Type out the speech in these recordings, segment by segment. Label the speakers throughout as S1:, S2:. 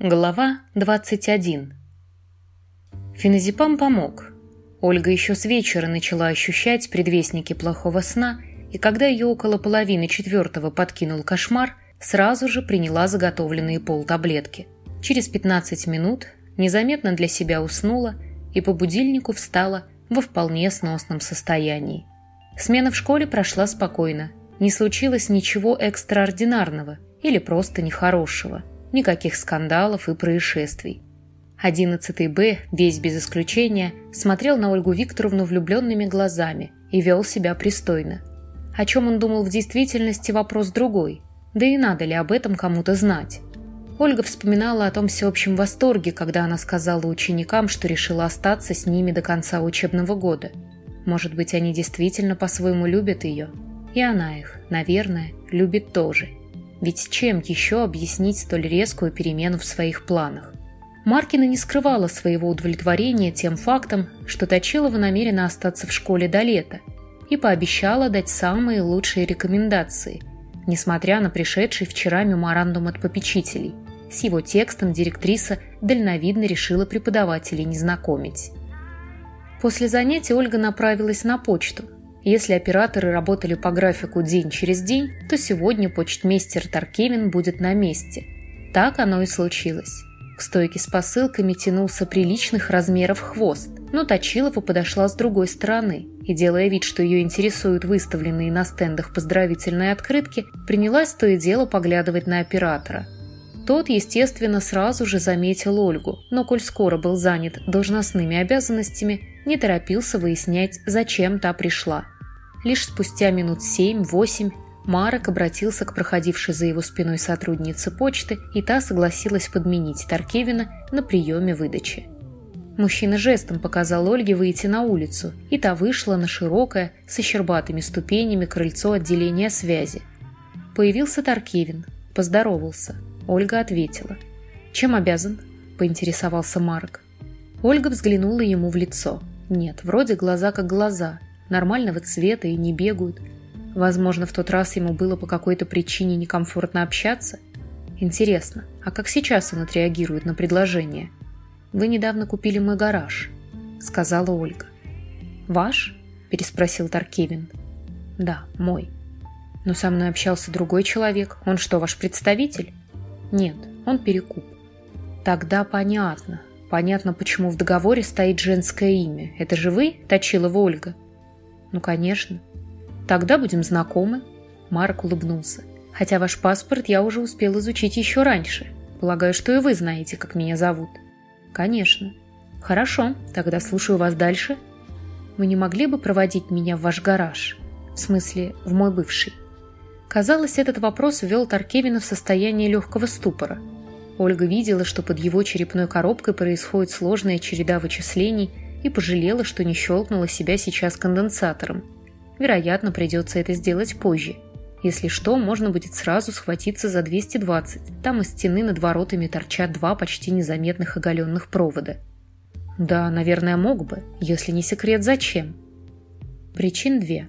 S1: Глава 21 Феназепам помог. Ольга еще с вечера начала ощущать предвестники плохого сна, и когда ее около половины четвертого подкинул кошмар, сразу же приняла заготовленные полтаблетки. Через 15 минут незаметно для себя уснула и по будильнику встала во вполне сносном состоянии. Смена в школе прошла спокойно, не случилось ничего экстраординарного или просто нехорошего – Никаких скандалов и происшествий. Одиннадцатый Б, весь без исключения, смотрел на Ольгу Викторовну влюбленными глазами и вел себя пристойно. О чем он думал в действительности – вопрос другой. Да и надо ли об этом кому-то знать? Ольга вспоминала о том всеобщем восторге, когда она сказала ученикам, что решила остаться с ними до конца учебного года. Может быть, они действительно по-своему любят ее? И она их, наверное, любит тоже. Ведь чем еще объяснить столь резкую перемену в своих планах? Маркина не скрывала своего удовлетворения тем фактом, что Точилова намерена остаться в школе до лета и пообещала дать самые лучшие рекомендации, несмотря на пришедший вчера меморандум от попечителей. С его текстом директриса дальновидно решила преподавателей не знакомить. После занятия Ольга направилась на почту – если операторы работали по графику день через день, то сегодня почтмейстер Таркевин будет на месте. Так оно и случилось. К стойке с посылками тянулся приличных размеров хвост, но Точилова подошла с другой стороны и, делая вид, что ее интересуют выставленные на стендах поздравительные открытки, принялась то и дело поглядывать на оператора. Тот, естественно, сразу же заметил Ольгу, но коль скоро был занят должностными обязанностями, не торопился выяснять, зачем та пришла – Лишь спустя минут семь-восемь Марок обратился к проходившей за его спиной сотруднице почты, и та согласилась подменить Таркевина на приеме выдачи. Мужчина жестом показал Ольге выйти на улицу, и та вышла на широкое, со щербатыми ступенями крыльцо отделения связи. Появился Таркевин, поздоровался. Ольга ответила. «Чем обязан?» – поинтересовался Марк. Ольга взглянула ему в лицо. Нет, вроде глаза как глаза, нормального цвета и не бегают. Возможно, в тот раз ему было по какой-то причине некомфортно общаться. Интересно, а как сейчас он отреагирует на предложение? «Вы недавно купили мой гараж», — сказала Ольга. «Ваш?» — переспросил Таркевин. «Да, мой. Но со мной общался другой человек. Он что, ваш представитель?» «Нет, он перекуп». «Тогда понятно. Понятно, почему в договоре стоит женское имя. Это же вы, Точилова Ольга?» «Ну, конечно». «Тогда будем знакомы». Марк улыбнулся. «Хотя ваш паспорт я уже успел изучить еще раньше. Полагаю, что и вы знаете, как меня зовут». «Конечно». «Хорошо, тогда слушаю вас дальше». «Вы не могли бы проводить меня в ваш гараж?» «В смысле, в мой бывший?» Казалось, этот вопрос ввел Таркевина в состояние легкого ступора. Ольга видела, что под его черепной коробкой происходит сложная череда вычислений – и пожалела, что не щелкнула себя сейчас конденсатором. Вероятно, придется это сделать позже. Если что, можно будет сразу схватиться за 220. Там из стены над воротами торчат два почти незаметных оголенных провода. Да, наверное, мог бы. Если не секрет, зачем? Причин две.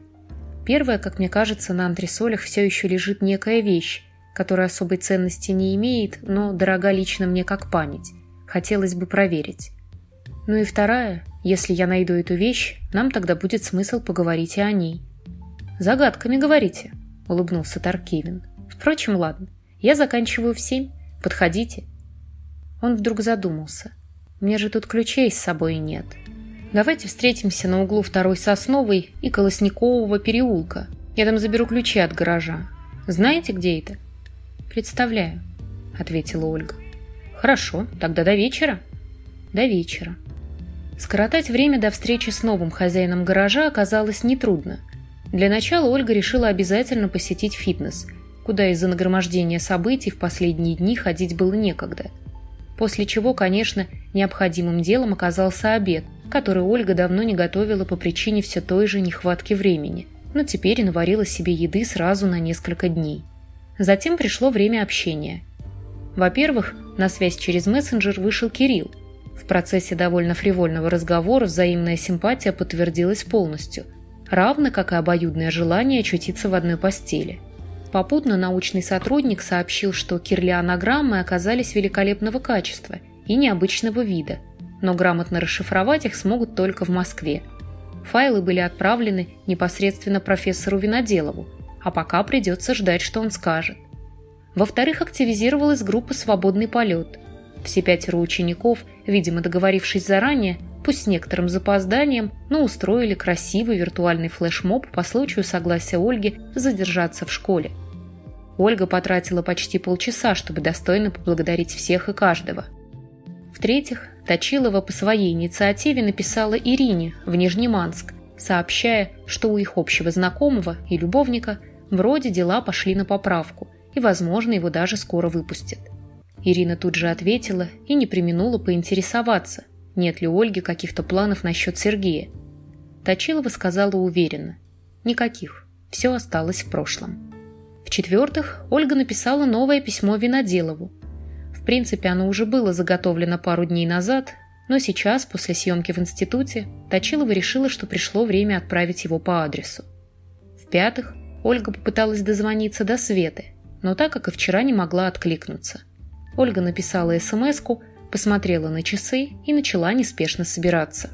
S1: Первая, как мне кажется, на антресолях все еще лежит некая вещь, которая особой ценности не имеет, но дорога лично мне как память. Хотелось бы проверить. Ну и вторая, если я найду эту вещь, нам тогда будет смысл поговорить и о ней. «Загадками говорите», — улыбнулся Таркевин. «Впрочем, ладно. Я заканчиваю в семь. Подходите». Он вдруг задумался. «Мне же тут ключей с собой нет. Давайте встретимся на углу второй Сосновой и Колосникового переулка. Я там заберу ключи от гаража. Знаете, где это?» «Представляю», — ответила Ольга. «Хорошо, тогда до вечера». «До вечера», Скоротать время до встречи с новым хозяином гаража оказалось нетрудно. Для начала Ольга решила обязательно посетить фитнес, куда из-за нагромождения событий в последние дни ходить было некогда. После чего, конечно, необходимым делом оказался обед, который Ольга давно не готовила по причине все той же нехватки времени, но теперь наварила себе еды сразу на несколько дней. Затем пришло время общения. Во-первых, на связь через мессенджер вышел Кирилл, в процессе довольно фривольного разговора взаимная симпатия подтвердилась полностью, равно как и обоюдное желание очутиться в одной постели. Попутно научный сотрудник сообщил, что кирлианограммы оказались великолепного качества и необычного вида, но грамотно расшифровать их смогут только в Москве. Файлы были отправлены непосредственно профессору Виноделову, а пока придется ждать, что он скажет. Во-вторых, активизировалась группа «Свободный полет». Все пятеро учеников, видимо договорившись заранее, пусть с некоторым запозданием, но устроили красивый виртуальный флешмоб по случаю согласия Ольги задержаться в школе. Ольга потратила почти полчаса, чтобы достойно поблагодарить всех и каждого. В-третьих, Точилова по своей инициативе написала Ирине в Нижнеманск, сообщая, что у их общего знакомого и любовника вроде дела пошли на поправку, и, возможно, его даже скоро выпустят. Ирина тут же ответила и не применула поинтересоваться, нет ли Ольги каких-то планов насчет Сергея. Точилова сказала уверенно. Никаких. Все осталось в прошлом. В-четвертых, Ольга написала новое письмо Виноделову. В принципе, оно уже было заготовлено пару дней назад, но сейчас, после съемки в институте, Точилова решила, что пришло время отправить его по адресу. В-пятых, Ольга попыталась дозвониться до Светы, но так как и вчера не могла откликнуться. Ольга написала смс-ку, посмотрела на часы и начала неспешно собираться.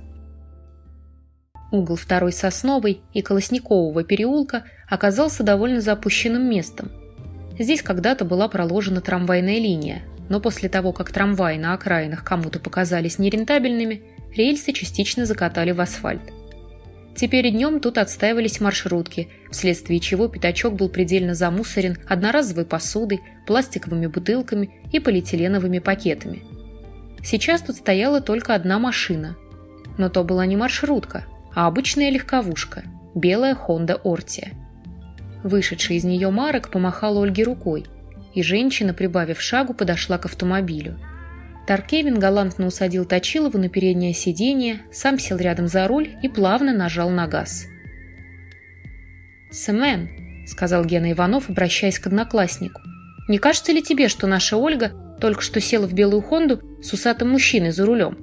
S1: Угол второй Сосновой и Колосникового переулка оказался довольно запущенным местом. Здесь когда-то была проложена трамвайная линия, но после того, как трамваи на окраинах кому-то показались нерентабельными, рельсы частично закатали в асфальт. Теперь днем тут отстаивались маршрутки, вследствие чего пятачок был предельно замусорен одноразовой посудой, пластиковыми бутылками и полиэтиленовыми пакетами – Сейчас тут стояла только одна машина. Но то была не маршрутка, а обычная легковушка – белая Honda Ortia. Вышедший из нее Марок помахал Ольге рукой, и женщина, прибавив шагу, подошла к автомобилю. Таркевин галантно усадил Точилову на переднее сиденье, сам сел рядом за руль и плавно нажал на газ. «Сэмен», – сказал Гена Иванов, обращаясь к однокласснику, – «не кажется ли тебе, что наша Ольга только что села в белую Хонду с усатым мужчиной за рулем.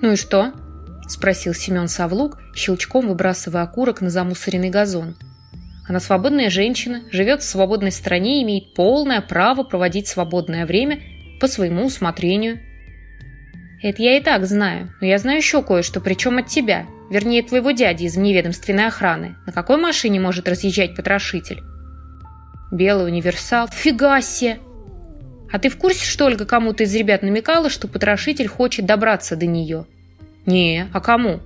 S1: «Ну и что?» – спросил Семен Савлук, щелчком выбрасывая окурок на замусоренный газон. «Она свободная женщина, живет в свободной стране и имеет полное право проводить свободное время по своему усмотрению». «Это я и так знаю, но я знаю еще кое-что, причем от тебя, вернее, твоего дяди из вневедомственной охраны. На какой машине может разъезжать потрошитель?» «Белый универсал. Фига себе!» А ты в курсе, что Ольга кому-то из ребят намекала, что потрошитель хочет добраться до нее? Не, а кому?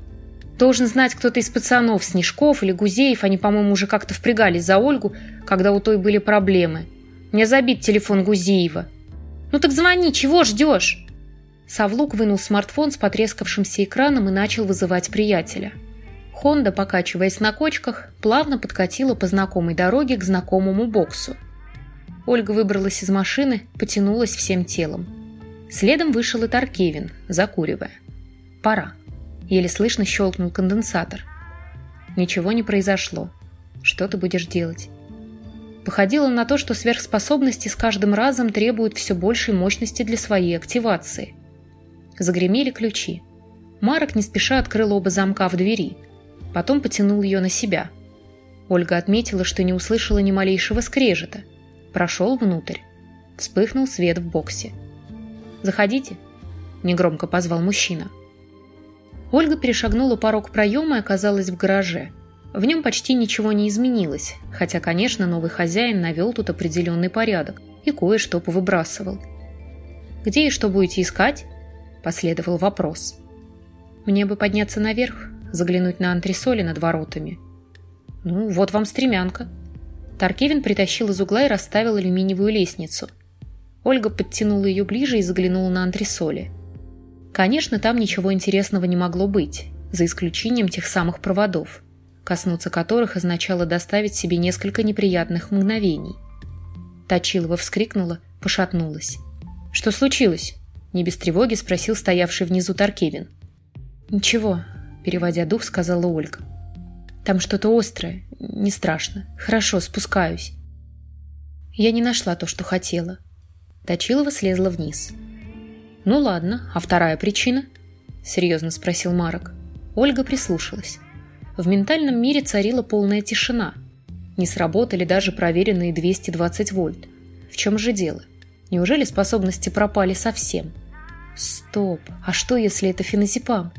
S1: Должен знать кто-то из пацанов, Снежков или Гузеев. Они, по-моему, уже как-то впрягались за Ольгу, когда у той были проблемы. Мне забит телефон Гузеева. Ну так звони, чего ждешь? Савлук вынул смартфон с потрескавшимся экраном и начал вызывать приятеля. Хонда, покачиваясь на кочках, плавно подкатила по знакомой дороге к знакомому боксу. Ольга выбралась из машины, потянулась всем телом. Следом вышел и Таркевин, закуривая. «Пора». Еле слышно щелкнул конденсатор. Ничего не произошло. Что ты будешь делать? Походило на то, что сверхспособности с каждым разом требуют все большей мощности для своей активации. Загремели ключи. Марок не спеша открыл оба замка в двери. Потом потянул ее на себя. Ольга отметила, что не услышала ни малейшего скрежета – Прошел внутрь. Вспыхнул свет в боксе. «Заходите», – негромко позвал мужчина. Ольга перешагнула порог проема и оказалась в гараже. В нем почти ничего не изменилось, хотя, конечно, новый хозяин навел тут определенный порядок и кое-что повыбрасывал. «Где и что будете искать?» – последовал вопрос. «Мне бы подняться наверх, заглянуть на антресоли над воротами». «Ну, вот вам стремянка», Таркевин притащил из угла и расставил алюминиевую лестницу. Ольга подтянула ее ближе и заглянула на антресоли. Конечно, там ничего интересного не могло быть, за исключением тех самых проводов, коснуться которых означало доставить себе несколько неприятных мгновений. Точилова вскрикнула, пошатнулась. «Что случилось?» – не без тревоги спросил стоявший внизу Таркевин. «Ничего», – переводя дух, сказала Ольга. Там что-то острое. Не страшно. Хорошо, спускаюсь. Я не нашла то, что хотела. Точилова слезла вниз. «Ну ладно, а вторая причина?» – серьезно спросил Марок. Ольга прислушалась. В ментальном мире царила полная тишина. Не сработали даже проверенные 220 вольт. В чем же дело? Неужели способности пропали совсем? Стоп, а что, если это феназепам?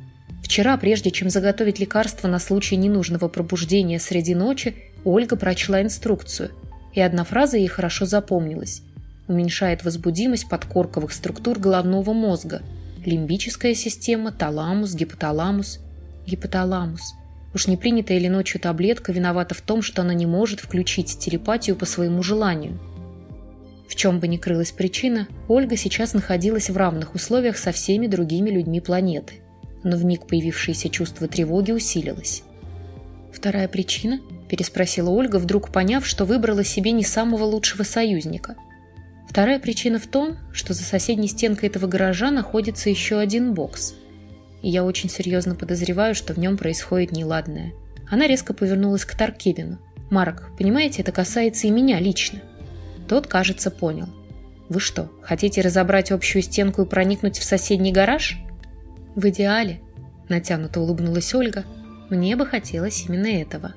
S1: Вчера, прежде чем заготовить лекарство на случай ненужного пробуждения среди ночи, Ольга прочла инструкцию, и одна фраза ей хорошо запомнилась. Уменьшает возбудимость подкорковых структур головного мозга. Лимбическая система, таламус, гипоталамус. Гипоталамус. Уж не принятая ли ночью таблетка виновата в том, что она не может включить телепатию по своему желанию. В чем бы ни крылась причина, Ольга сейчас находилась в равных условиях со всеми другими людьми планеты. Но вмиг появившееся чувство тревоги усилилось. «Вторая причина?» – переспросила Ольга, вдруг поняв, что выбрала себе не самого лучшего союзника. Вторая причина в том, что за соседней стенкой этого гаража находится еще один бокс. И я очень серьезно подозреваю, что в нем происходит неладное. Она резко повернулась к Таркевину. «Марк, понимаете, это касается и меня лично». Тот, кажется, понял. «Вы что, хотите разобрать общую стенку и проникнуть в соседний гараж?» «В идеале», – натянуто улыбнулась Ольга, – «мне бы хотелось именно этого».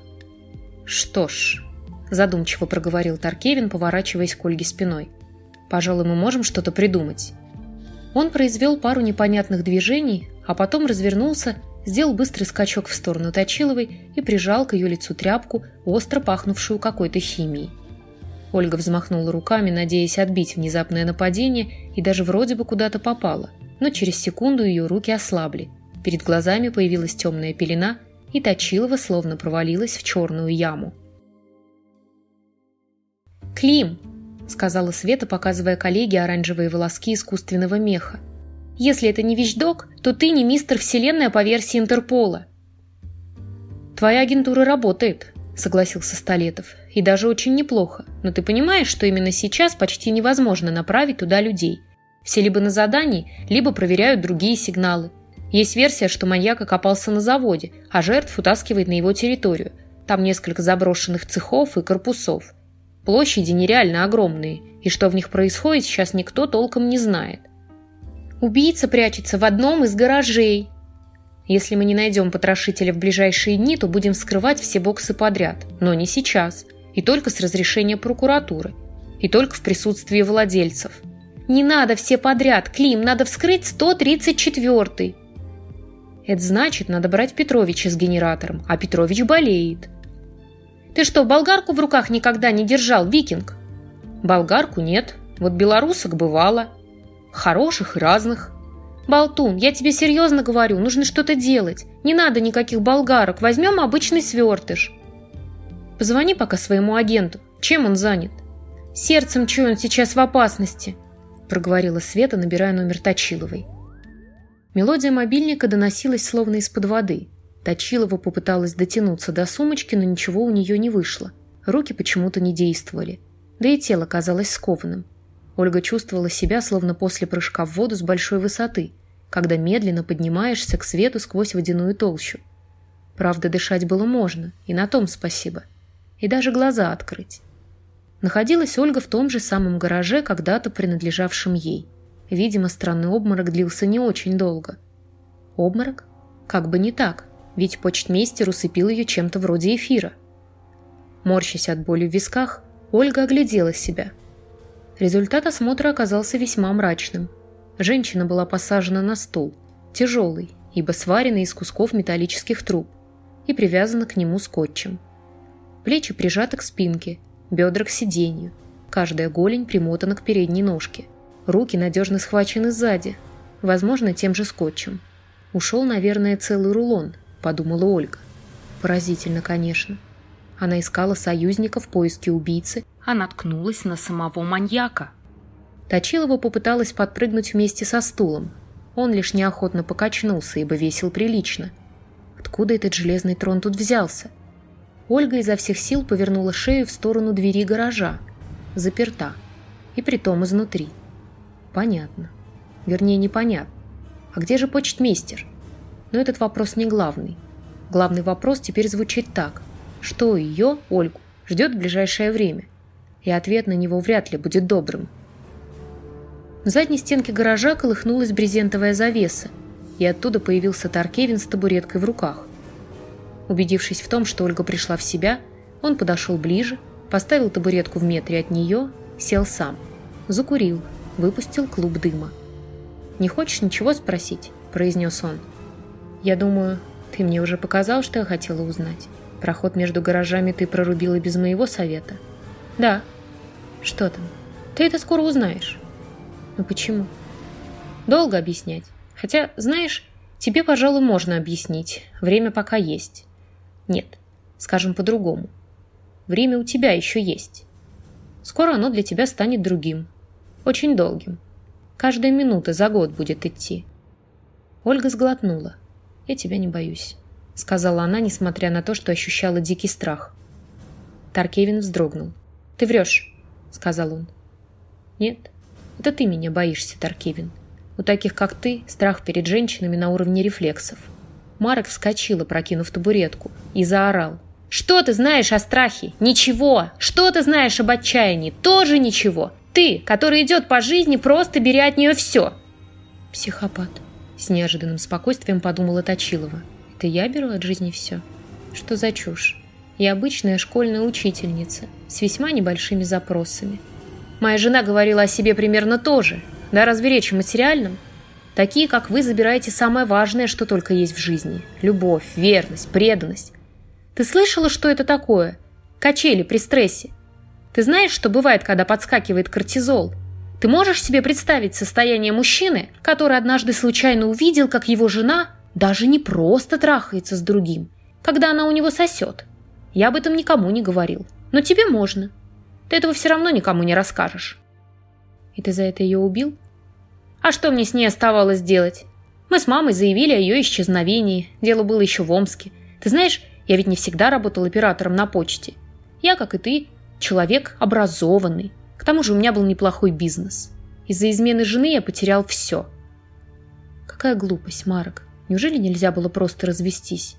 S1: «Что ж», – задумчиво проговорил Таркевин, поворачиваясь к Ольге спиной. «Пожалуй, мы можем что-то придумать». Он произвел пару непонятных движений, а потом развернулся, сделал быстрый скачок в сторону Точиловой и прижал к ее лицу тряпку, остро пахнувшую какой-то химией. Ольга взмахнула руками, надеясь отбить внезапное нападение, и даже вроде бы куда-то попала, но через секунду ее руки ослабли. Перед глазами появилась темная пелена, и Точилова словно провалилась в черную яму. «Клим!» – сказала Света, показывая коллеге оранжевые волоски искусственного меха. «Если это не вещдок, то ты не мистер Вселенная по версии Интерпола». «Твоя агентура работает», – согласился Столетов. «И даже очень неплохо. Но ты понимаешь, что именно сейчас почти невозможно направить туда людей. Все либо на задании, либо проверяют другие сигналы. Есть версия, что маньяк окопался на заводе, а жертв утаскивает на его территорию. Там несколько заброшенных цехов и корпусов. Площади нереально огромные, и что в них происходит, сейчас никто толком не знает. Убийца прячется в одном из гаражей. Если мы не найдем потрошителя в ближайшие дни, то будем вскрывать все боксы подряд, но не сейчас, и только с разрешения прокуратуры, и только в присутствии владельцев. Не надо все подряд, Клим, надо вскрыть 134-й. Это значит, надо брать Петровича с генератором, а Петрович болеет. Ты что, болгарку в руках никогда не держал, викинг? Болгарку нет, вот белорусок бывало. Хороших и разных. Болтун, я тебе серьезно говорю, нужно что-то делать. Не надо никаких болгарок, возьмем обычный свертыш. Позвони пока своему агенту. Чем он занят? Сердцем чую, он сейчас в опасности, проговорила Света, набирая номер Точиловой. Мелодия мобильника доносилась словно из-под воды. Точилова попыталась дотянуться до сумочки, но ничего у нее не вышло. Руки почему-то не действовали. Да и тело казалось скованным. Ольга чувствовала себя, словно после прыжка в воду с большой высоты, когда медленно поднимаешься к свету сквозь водяную толщу. Правда, дышать было можно, и на том спасибо. И даже глаза открыть. Находилась Ольга в том же самом гараже, когда-то принадлежавшем ей. Видимо, странный обморок длился не очень долго. Обморок? Как бы не так ведь почтмейстер усыпил ее чем-то вроде эфира. Морщась от боли в висках, Ольга оглядела себя. Результат осмотра оказался весьма мрачным. Женщина была посажена на стул, тяжелый, ибо сваренный из кусков металлических труб, и привязана к нему скотчем. Плечи прижаты к спинке, бедра к сиденью, каждая голень примотана к передней ножке. Руки надежно схвачены сзади, возможно, тем же скотчем. Ушел, наверное, целый рулон – подумала Ольга. Поразительно, конечно. Она искала союзника в поиске убийцы, а наткнулась на самого маньяка. Точилова попыталась подпрыгнуть вместе со стулом. Он лишь неохотно покачнулся, ибо весил прилично. Откуда этот железный трон тут взялся? Ольга изо всех сил повернула шею в сторону двери гаража. Заперта. И притом изнутри. Понятно. Вернее, непонятно. А где же почтмейстер? Но этот вопрос не главный. Главный вопрос теперь звучит так. Что ее, Ольгу, ждет в ближайшее время? И ответ на него вряд ли будет добрым. В задней стенке гаража колыхнулась брезентовая завеса, и оттуда появился Таркевин с табуреткой в руках. Убедившись в том, что Ольга пришла в себя, Он подошел ближе, поставил табуретку в метре от нее, сел сам. Закурил, выпустил клуб дыма. «Не хочешь ничего спросить?» – произнес он. «Я думаю, ты мне уже показал, что я хотела узнать. Проход между гаражами ты прорубила без моего совета?» «Да». «Что там?» «Ты это скоро узнаешь». «Ну почему?» «Долго объяснять. Хотя, знаешь, тебе, пожалуй, можно объяснить. Время пока есть». «Нет, скажем по-другому. Время у тебя еще есть. Скоро оно для тебя станет другим. Очень долгим. Каждая минута за год будет идти». Ольга сглотнула. «Я тебя не боюсь», — сказала она, несмотря на то, что ощущала дикий страх. Таркевин вздрогнул. «Ты врешь», — сказал он. «Нет, это ты меня боишься, Таркевин. У таких, как ты, страх перед женщинами на уровне рефлексов». Марек вскочил, прокинув табуретку, и заорал. «Что ты знаешь о страхе? Ничего! Что ты знаешь об отчаянии? Тоже ничего! Ты, который идет по жизни, просто бери от нее все!» «Психопат», — с неожиданным спокойствием подумала Точилова. «Это я беру от жизни все? Что за чушь? Я обычная школьная учительница с весьма небольшими запросами. Моя жена говорила о себе примерно то же. Да разве речь о материальном? Такие, как вы, забираете самое важное, что только есть в жизни. Любовь, верность, преданность. Ты слышала, что это такое? Качели при стрессе. Ты знаешь, что бывает, когда подскакивает кортизол? Ты можешь себе представить состояние мужчины, который однажды случайно увидел, как его жена даже не просто трахается с другим, когда она у него сосет? Я об этом никому не говорил. Но тебе можно. Ты этого все равно никому не расскажешь. И ты за это ее убил? А что мне с ней оставалось делать? Мы с мамой заявили о ее исчезновении. Дело было еще в Омске. Ты знаешь, я ведь не всегда работал оператором на почте. Я, как и ты, человек образованный. К тому же у меня был неплохой бизнес. Из-за измены жены я потерял все. Какая глупость, Марок. Неужели нельзя было просто развестись?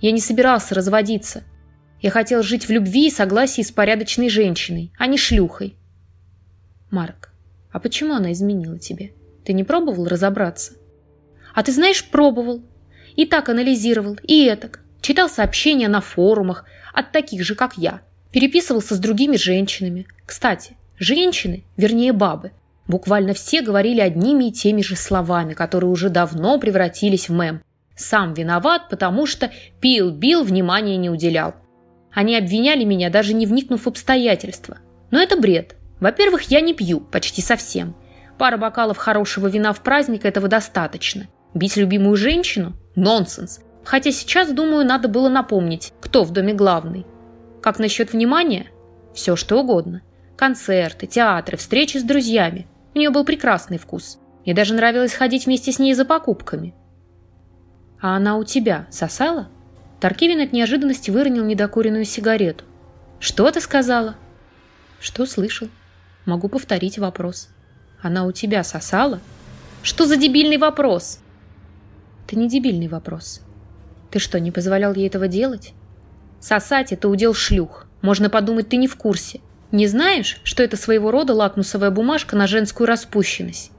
S1: Я не собирался разводиться. Я хотел жить в любви и согласии с порядочной женщиной, а не шлюхой. Марк, а почему она изменила тебе? Ты не пробовал разобраться? А ты знаешь, пробовал. И так анализировал, и этак. Читал сообщения на форумах от таких же, как я. Переписывался с другими женщинами. Кстати, женщины, вернее бабы, буквально все говорили одними и теми же словами, которые уже давно превратились в мем. Сам виноват, потому что пил, бил, внимания не уделял. Они обвиняли меня, даже не вникнув в обстоятельства. Но это бред. Во-первых, я не пью, почти совсем. Пара бокалов хорошего вина в праздник этого достаточно. Бить любимую женщину? Нонсенс. Хотя сейчас, думаю, надо было напомнить, кто в доме главный. Как насчет внимания? Все что угодно. Концерты, театры, встречи с друзьями. У нее был прекрасный вкус. Мне даже нравилось ходить вместе с ней за покупками. А она у тебя сосала? Таркивин от неожиданности выронил недокуренную сигарету. Что ты сказала? Что слышал? Могу повторить вопрос. Она у тебя сосала? Что за дебильный вопрос? Это не дебильный вопрос. Ты что, не позволял ей этого делать? Сосать – это удел шлюх. Можно подумать, ты не в курсе. Не знаешь, что это своего рода лакмусовая бумажка на женскую распущенность?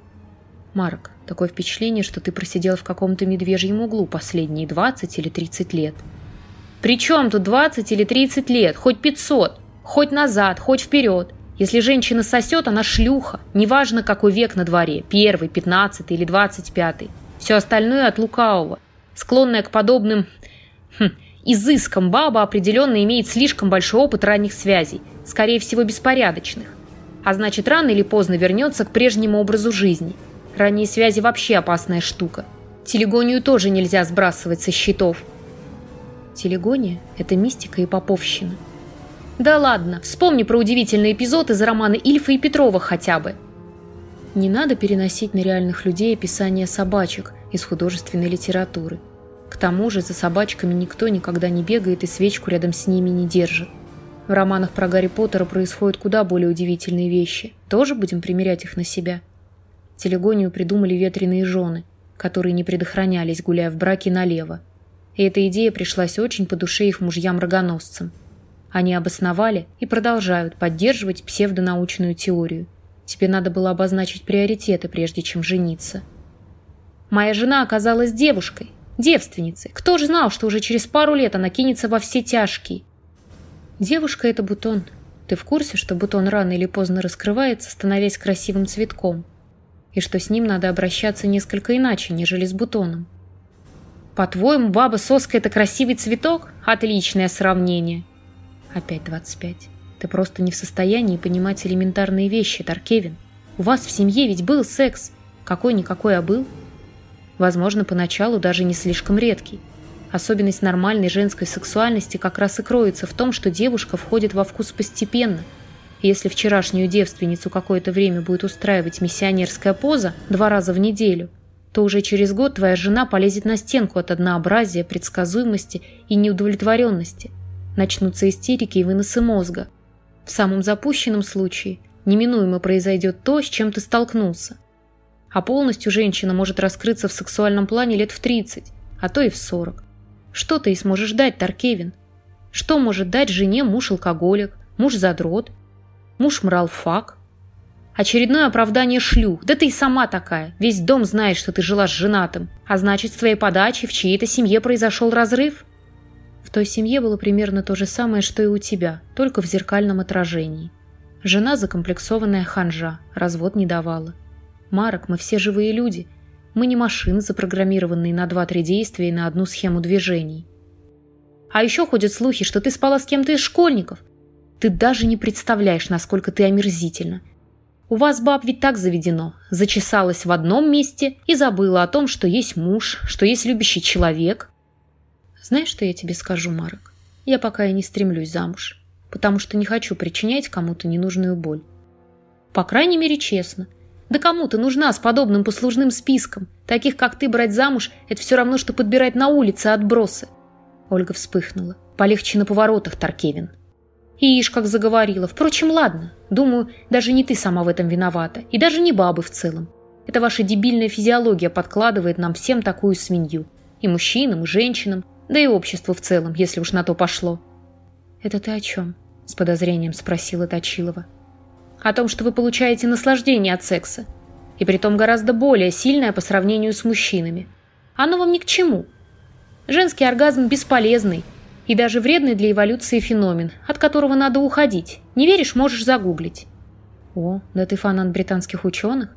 S1: Марк, такое впечатление, что ты просидел в каком-то медвежьем углу последние 20 или 30 лет. При чем тут 20 или 30 лет? Хоть 500. Хоть назад, хоть вперед. Если женщина сосет, она шлюха. Неважно, какой век на дворе. Первый, пятнадцатый или двадцать пятый. Все остальное от лукавого склонная к подобным хм, изыскам баба определенно имеет слишком большой опыт ранних связей, скорее всего беспорядочных. А значит, рано или поздно вернется к прежнему образу жизни. Ранние связи вообще опасная штука. Телегонию тоже нельзя сбрасывать со счетов. Телегония – это мистика и поповщина. Да ладно, вспомни про удивительный эпизод из романа Ильфа и Петрова хотя бы. Не надо переносить на реальных людей описание собачек из художественной литературы. К тому же за собачками никто никогда не бегает и свечку рядом с ними не держит. В романах про Гарри Поттера происходят куда более удивительные вещи. Тоже будем примерять их на себя. Телегонию придумали ветреные жены, которые не предохранялись, гуляя в браке налево. И эта идея пришлась очень по душе их мужьям-рогоносцам. Они обосновали и продолжают поддерживать псевдонаучную теорию. Тебе надо было обозначить приоритеты, прежде чем жениться. Моя жена оказалась девушкой, девственницей. Кто же знал, что уже через пару лет она кинется во все тяжкие? Девушка – это бутон. Ты в курсе, что бутон рано или поздно раскрывается, становясь красивым цветком? И что с ним надо обращаться несколько иначе, нежели с бутоном? По-твоему, баба-соска – это красивый цветок? Отличное сравнение. Опять 25. Ты просто не в состоянии понимать элементарные вещи, Таркевин. У вас в семье ведь был секс. Какой-никакой, а был. Возможно, поначалу даже не слишком редкий. Особенность нормальной женской сексуальности как раз и кроется в том, что девушка входит во вкус постепенно. Если вчерашнюю девственницу какое-то время будет устраивать миссионерская поза два раза в неделю, то уже через год твоя жена полезет на стенку от однообразия, предсказуемости и неудовлетворенности. Начнутся истерики и выносы мозга. В самом запущенном случае неминуемо произойдет то, с чем ты столкнулся. А полностью женщина может раскрыться в сексуальном плане лет в 30, а то и в 40. Что ты и сможешь дать, Таркевин? Что может дать жене муж-алкоголик, муж-задрот, муж-мралфак? Очередное оправдание шлюх. Да ты и сама такая. Весь дом знает, что ты жила с женатым. А значит, с твоей подачи в чьей-то семье произошел разрыв? В той семье было примерно то же самое, что и у тебя, только в зеркальном отражении. Жена закомплексованная ханжа, развод не давала. Марок, мы все живые люди – мы не машины, запрограммированные на 2-3 действия и на одну схему движений. А еще ходят слухи, что ты спала с кем-то из школьников. Ты даже не представляешь, насколько ты омерзительна. У вас, баб, ведь так заведено. Зачесалась в одном месте и забыла о том, что есть муж, что есть любящий человек. Знаешь, что я тебе скажу, Марок? Я пока и не стремлюсь замуж, потому что не хочу причинять кому-то ненужную боль. По крайней мере, честно – да кому ты нужна с подобным послужным списком? Таких, как ты, брать замуж – это все равно, что подбирать на улице отбросы. Ольга вспыхнула. Полегче на поворотах, Таркевин. Ишь, как заговорила. Впрочем, ладно. Думаю, даже не ты сама в этом виновата. И даже не бабы в целом. Это ваша дебильная физиология подкладывает нам всем такую свинью. И мужчинам, и женщинам, да и обществу в целом, если уж на то пошло. «Это ты о чем?» – с подозрением спросила Точилова о том, что вы получаете наслаждение от секса, и притом гораздо более сильное по сравнению с мужчинами. Оно вам ни к чему. Женский оргазм бесполезный и даже вредный для эволюции феномен, от которого надо уходить. Не веришь, можешь загуглить. О, да ты фанат британских ученых?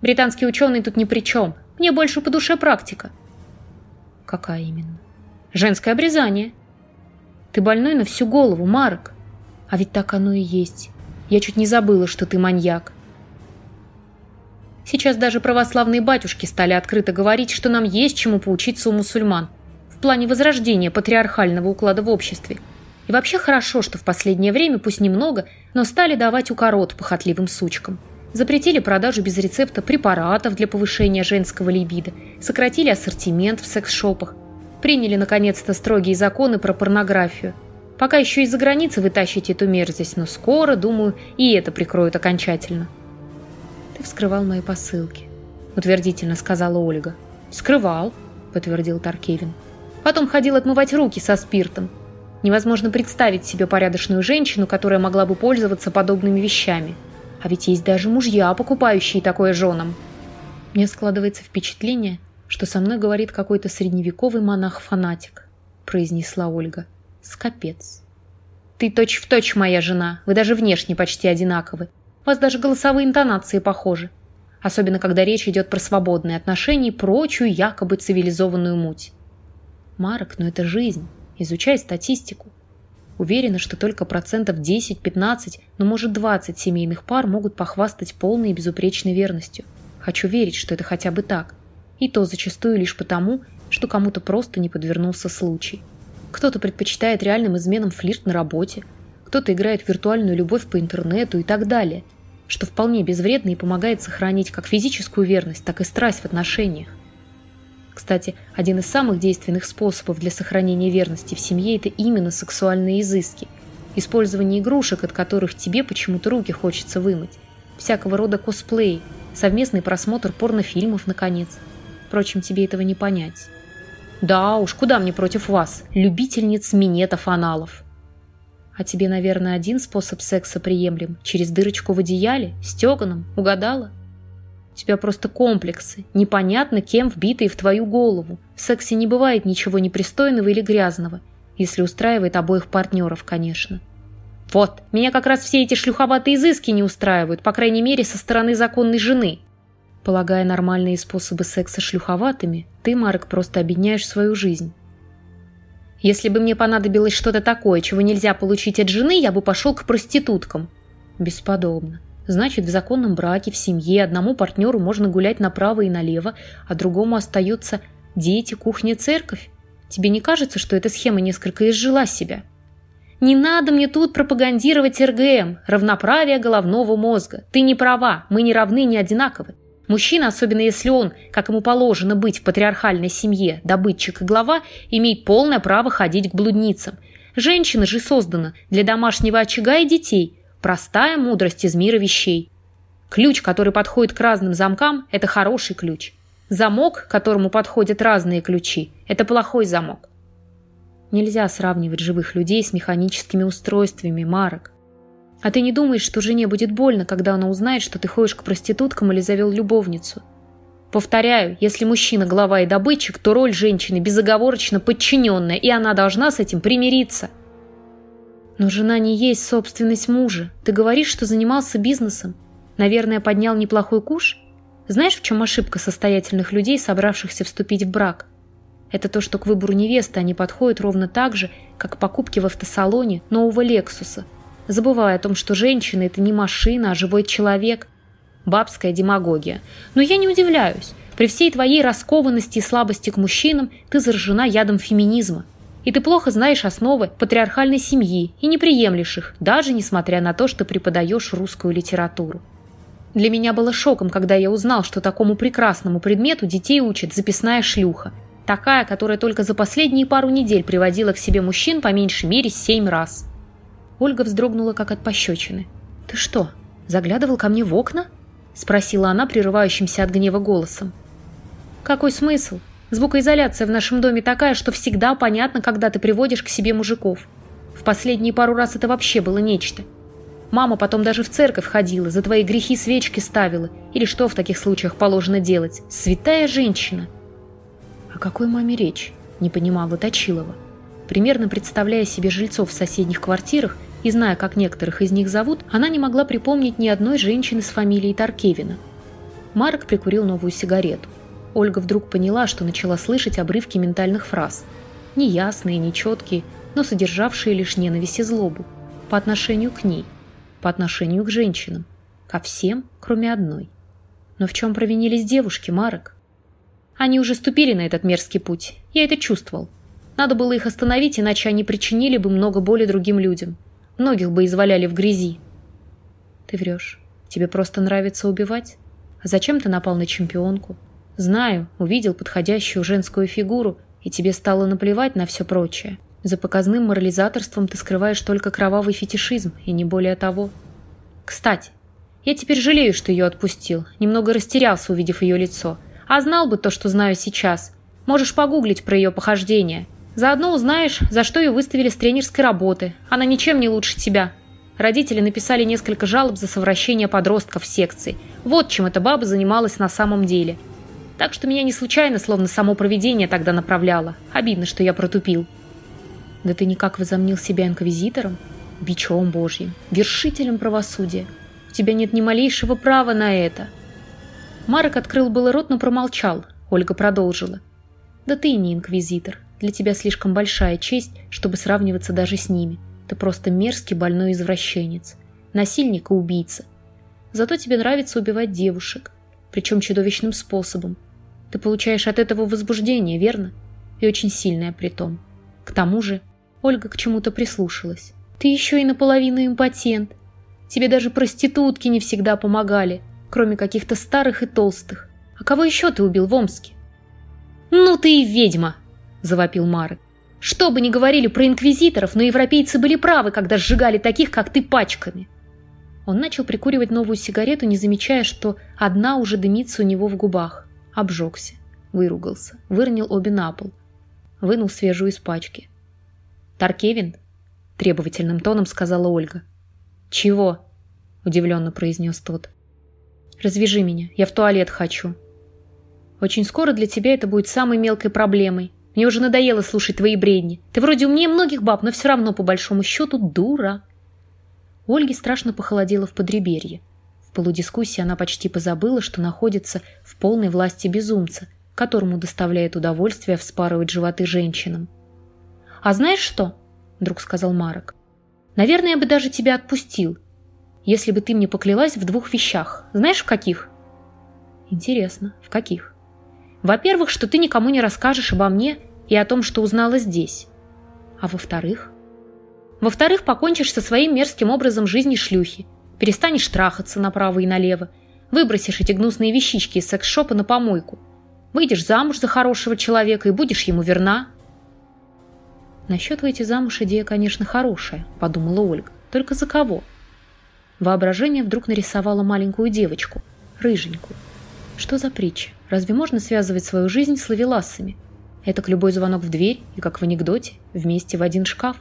S1: Британские ученые тут ни при чем. Мне больше по душе практика. Какая именно? Женское обрезание. Ты больной на всю голову, Марк. А ведь так оно и есть. Я чуть не забыла, что ты маньяк. Сейчас даже православные батюшки стали открыто говорить, что нам есть чему поучиться у мусульман в плане возрождения патриархального уклада в обществе. И вообще хорошо, что в последнее время, пусть немного, но стали давать укорот похотливым сучкам. Запретили продажу без рецепта препаратов для повышения женского либидо, сократили ассортимент в секс-шопах, приняли наконец-то строгие законы про порнографию – Пока еще из-за границы вытащите эту мерзость, но скоро, думаю, и это прикроют окончательно. Ты вскрывал мои посылки, утвердительно сказала Ольга. Вскрывал, подтвердил Таркевин. Потом ходил отмывать руки со спиртом. Невозможно представить себе порядочную женщину, которая могла бы пользоваться подобными вещами. А ведь есть даже мужья, покупающие такое женам. Мне складывается впечатление, что со мной говорит какой-то средневековый монах-фанатик, произнесла Ольга. Скопец. Ты точь-в-точь точь моя жена. Вы даже внешне почти одинаковы. У вас даже голосовые интонации похожи. Особенно, когда речь идет про свободные отношения и прочую якобы цивилизованную муть. Марок, но ну это жизнь. Изучай статистику. Уверена, что только процентов 10-15, ну может 20 семейных пар могут похвастать полной и безупречной верностью. Хочу верить, что это хотя бы так. И то зачастую лишь потому, что кому-то просто не подвернулся случай. Кто-то предпочитает реальным изменам флирт на работе, кто-то играет в виртуальную любовь по интернету и так далее, что вполне безвредно и помогает сохранить как физическую верность, так и страсть в отношениях. Кстати, один из самых действенных способов для сохранения верности в семье – это именно сексуальные изыски. Использование игрушек, от которых тебе почему-то руки хочется вымыть. Всякого рода косплей, совместный просмотр порнофильмов, наконец. Впрочем, тебе этого не понять. Да уж, куда мне против вас, любительниц минетов аналов. А тебе, наверное, один способ секса приемлем, через дырочку в одеяле, стеганом, угадала? У тебя просто комплексы, непонятно кем вбитые в твою голову. В сексе не бывает ничего непристойного или грязного, если устраивает обоих партнеров, конечно. Вот, меня как раз все эти шлюховатые изыски не устраивают, по крайней мере, со стороны законной жены. Полагая нормальные способы секса шлюховатыми, ты, Марк, просто обедняешь свою жизнь. Если бы мне понадобилось что-то такое, чего нельзя получить от жены, я бы пошел к проституткам. Бесподобно. Значит, в законном браке, в семье одному партнеру можно гулять направо и налево, а другому остаются дети, кухня, церковь. Тебе не кажется, что эта схема несколько изжила себя? Не надо мне тут пропагандировать РГМ, равноправие головного мозга. Ты не права, мы не равны, не одинаковы. Мужчина, особенно если он, как ему положено быть в патриархальной семье, добытчик и глава, имеет полное право ходить к блудницам. Женщина же создана для домашнего очага и детей. Простая мудрость из мира вещей. Ключ, который подходит к разным замкам, это хороший ключ. Замок, которому подходят разные ключи, это плохой замок. Нельзя сравнивать живых людей с механическими устройствами, Марок. А ты не думаешь, что жене будет больно, когда она узнает, что ты ходишь к проституткам или завел любовницу? Повторяю, если мужчина глава и добытчик, то роль женщины безоговорочно подчиненная, и она должна с этим примириться. Но жена не есть собственность мужа. Ты говоришь, что занимался бизнесом. Наверное, поднял неплохой куш? Знаешь, в чем ошибка состоятельных людей, собравшихся вступить в брак? Это то, что к выбору невесты они подходят ровно так же, как к покупке в автосалоне нового «Лексуса», забывая о том, что женщина – это не машина, а живой человек. Бабская демагогия. Но я не удивляюсь. При всей твоей раскованности и слабости к мужчинам ты заражена ядом феминизма. И ты плохо знаешь основы патриархальной семьи и не приемлешь их, даже несмотря на то, что преподаешь русскую литературу. Для меня было шоком, когда я узнал, что такому прекрасному предмету детей учит записная шлюха. Такая, которая только за последние пару недель приводила к себе мужчин по меньшей мере семь раз. Ольга вздрогнула, как от пощечины. «Ты что, заглядывал ко мне в окна?» – спросила она прерывающимся от гнева голосом. «Какой смысл? Звукоизоляция в нашем доме такая, что всегда понятно, когда ты приводишь к себе мужиков. В последние пару раз это вообще было нечто. Мама потом даже в церковь ходила, за твои грехи свечки ставила. Или что в таких случаях положено делать? Святая женщина!» «О какой маме речь?» – не понимала Точилова. Примерно представляя себе жильцов в соседних квартирах, и зная, как некоторых из них зовут, она не могла припомнить ни одной женщины с фамилией Таркевина. Марк прикурил новую сигарету. Ольга вдруг поняла, что начала слышать обрывки ментальных фраз. Неясные, нечеткие, но содержавшие лишь ненависть и злобу. По отношению к ней. По отношению к женщинам. Ко всем, кроме одной. Но в чем провинились девушки, Марок? Они уже ступили на этот мерзкий путь. Я это чувствовал. Надо было их остановить, иначе они причинили бы много боли другим людям. Многих бы изваляли в грязи. Ты врешь. Тебе просто нравится убивать? А зачем ты напал на чемпионку? Знаю, увидел подходящую женскую фигуру, и тебе стало наплевать на все прочее. За показным морализаторством ты скрываешь только кровавый фетишизм, и не более того. Кстати, я теперь жалею, что ее отпустил. Немного растерялся, увидев ее лицо. А знал бы то, что знаю сейчас. Можешь погуглить про ее похождение. Заодно узнаешь, за что ее выставили с тренерской работы. Она ничем не лучше тебя. Родители написали несколько жалоб за совращение подростков в секции. Вот чем эта баба занималась на самом деле. Так что меня не случайно, словно само провидение тогда направляло. Обидно, что я протупил. Да ты никак возомнил себя инквизитором? Бичом божьим, вершителем правосудия. У тебя нет ни малейшего права на это. Марок открыл было рот, но промолчал. Ольга продолжила. Да ты и не инквизитор. Для тебя слишком большая честь, чтобы сравниваться даже с ними. Ты просто мерзкий больной извращенец. Насильник и убийца. Зато тебе нравится убивать девушек. Причем чудовищным способом. Ты получаешь от этого возбуждение, верно? И очень сильное при том. К тому же, Ольга к чему-то прислушалась. Ты еще и наполовину импотент. Тебе даже проститутки не всегда помогали, кроме каких-то старых и толстых. А кого еще ты убил в Омске? «Ну ты и ведьма!» – завопил Марек. «Что бы ни говорили про инквизиторов, но европейцы были правы, когда сжигали таких, как ты, пачками». Он начал прикуривать новую сигарету, не замечая, что одна уже дымится у него в губах. Обжегся, выругался, выронил обе на пол. Вынул свежую из пачки. «Таркевин?» – требовательным тоном сказала Ольга. «Чего?» – удивленно произнес тот. «Развяжи меня, я в туалет хочу». «Очень скоро для тебя это будет самой мелкой проблемой», мне уже надоело слушать твои бредни. Ты вроде умнее многих баб, но все равно, по большому счету, дура. Ольге страшно похолодело в подреберье. В полудискуссии она почти позабыла, что находится в полной власти безумца, которому доставляет удовольствие вспарывать животы женщинам. «А знаешь что?» – вдруг сказал Марок. «Наверное, я бы даже тебя отпустил, если бы ты мне поклялась в двух вещах. Знаешь, в каких?» «Интересно, в каких?» «Во-первых, что ты никому не расскажешь обо мне и о том, что узнала здесь. А во-вторых?» «Во-вторых, покончишь со своим мерзким образом жизни шлюхи, перестанешь трахаться направо и налево, выбросишь эти гнусные вещички из секс-шопа на помойку, выйдешь замуж за хорошего человека и будешь ему верна». «Насчет выйти замуж идея, конечно, хорошая», – подумала Ольга. «Только за кого?» Воображение вдруг нарисовало маленькую девочку, рыженькую. Что за притча? Разве можно связывать свою жизнь с лавеласами? Это к любой звонок в дверь и, как в анекдоте, вместе в один шкаф.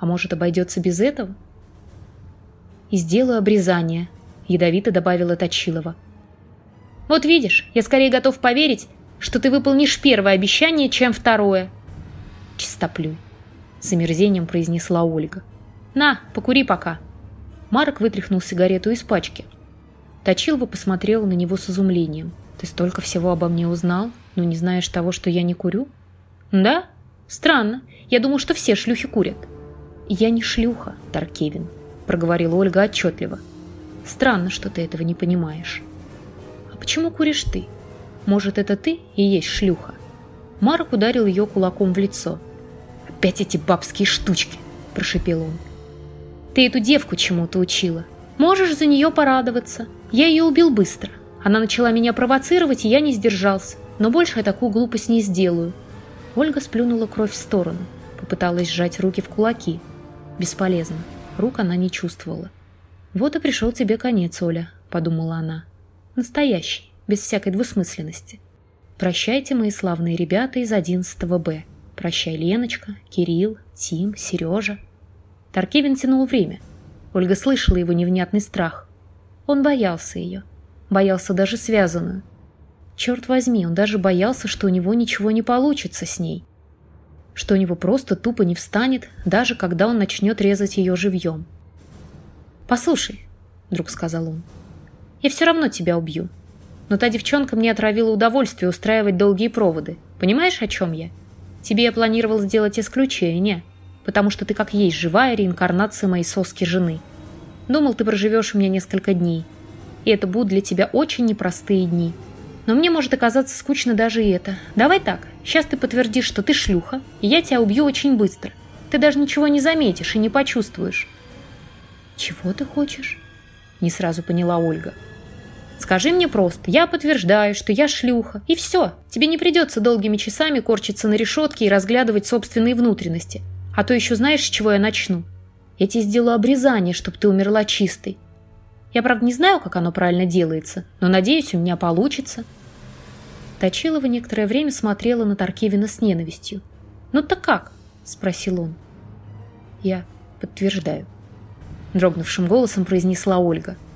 S1: А может, обойдется без этого? «И сделаю обрезание», – ядовито добавила Точилова. «Вот видишь, я скорее готов поверить, что ты выполнишь первое обещание, чем второе». «Чистоплюй», – с омерзением произнесла Ольга. «На, покури пока». Марок вытряхнул сигарету из пачки. Точилова посмотрела на него с изумлением. «Ты столько всего обо мне узнал, но не знаешь того, что я не курю?» «Да? Странно. Я думаю, что все шлюхи курят». «Я не шлюха, Таркевин», — проговорила Ольга отчетливо. «Странно, что ты этого не понимаешь». «А почему куришь ты? Может, это ты и есть шлюха?» Марок ударил ее кулаком в лицо. «Опять эти бабские штучки!» – прошепел он. «Ты эту девку чему-то учила. Можешь за нее порадоваться. Я ее убил быстро. Она начала меня провоцировать, и я не сдержался. Но больше я такую глупость не сделаю». Ольга сплюнула кровь в сторону. Попыталась сжать руки в кулаки. Бесполезно. Рук она не чувствовала. «Вот и пришел тебе конец, Оля», – подумала она. «Настоящий, без всякой двусмысленности». Прощайте, мои славные ребята из 11 Б. Прощай, Леночка, Кирилл, Тим, Сережа. Таркевин тянул время. Ольга слышала его невнятный страх. Он боялся ее. Боялся даже связанную. Черт возьми, он даже боялся, что у него ничего не получится с ней. Что у него просто тупо не встанет, даже когда он начнет резать ее живьем. «Послушай», — вдруг сказал он, — «я все равно тебя убью. Но та девчонка мне отравила удовольствие устраивать долгие проводы. Понимаешь, о чем я? Тебе я планировал сделать исключение, потому что ты как есть живая реинкарнация моей соски жены. Думал, ты проживешь у меня несколько дней. И это будут для тебя очень непростые дни. Но мне может оказаться скучно даже и это. Давай так, сейчас ты подтвердишь, что ты шлюха, и я тебя убью очень быстро. Ты даже ничего не заметишь и не почувствуешь. Чего ты хочешь? Не сразу поняла Ольга. Скажи мне просто, я подтверждаю, что я шлюха, и все. Тебе не придется долгими часами корчиться на решетке и разглядывать собственные внутренности. А то еще знаешь, с чего я начну? Я тебе сделаю обрезание, чтобы ты умерла чистой. Я, правда, не знаю, как оно правильно делается, но надеюсь, у меня получится. Точилова некоторое время смотрела на Таркевина с ненавистью. «Ну так как?» – спросил он. «Я подтверждаю», – дрогнувшим голосом произнесла Ольга –